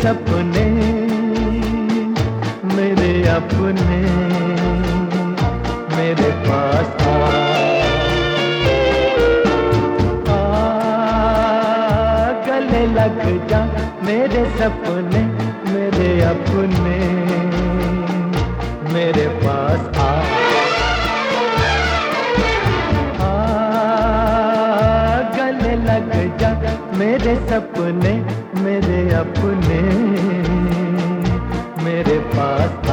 सपने मेरे अपने, मेरे पास आ। गले लग जा मेरे सपने, मेरे अपने, मेरे पास आ, गले लग जा मेरे सपने। मेरे अपने मेरे पास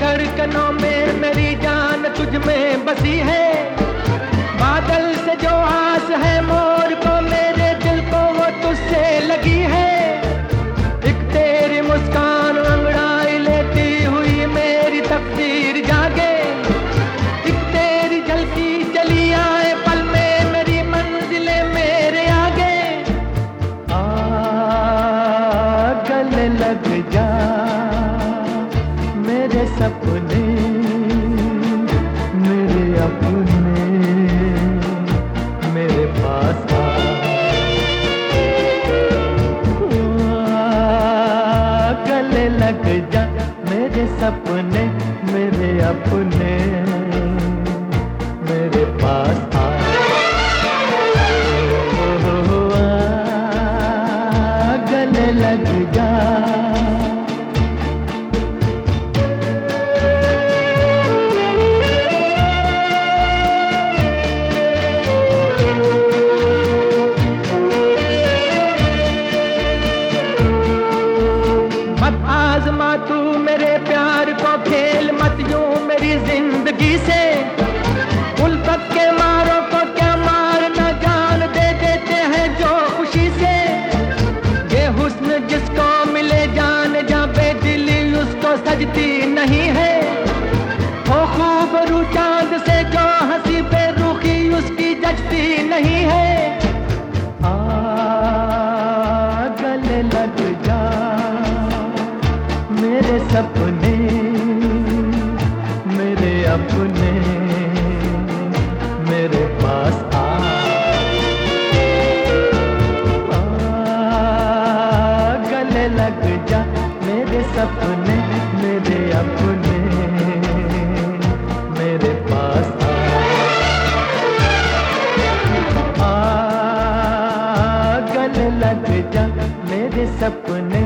धड़कनों में मेरी जान तुझ में बसी है। बादल से जो आस है मोर को मेरे दिल को वो तुझसे लगी है। एक तेरी मुस्कान अंगड़ाई लेती हुई मेरी तकदीर जागे। एक तेरी झलकी चली आए पल में मेरी मंजिलें मेरे आगे। आ गले लग जा। सपने मेरे अपने मेरे पास आ। गले लग जा मेरे सपने मेरे अपने मेरे पास आ, गले लग जा। ज़िंदगी से। उल तक के मारो को क्या मार न जान दे देते हैं जो खुशी से। ये हुस्न जिसको मिले जान जा बेदिली, उसको सजती नहीं है। वो खूब रू चाँद से जो हँसी पे रूखी, उसकी जचती नहीं है। आ गले लग जा, मेरे सपने अपने मेरे पास आ। गले लग जा मेरे सपने मेरे अपने मेरे पास आ। आ, गले लग जा मेरे सपने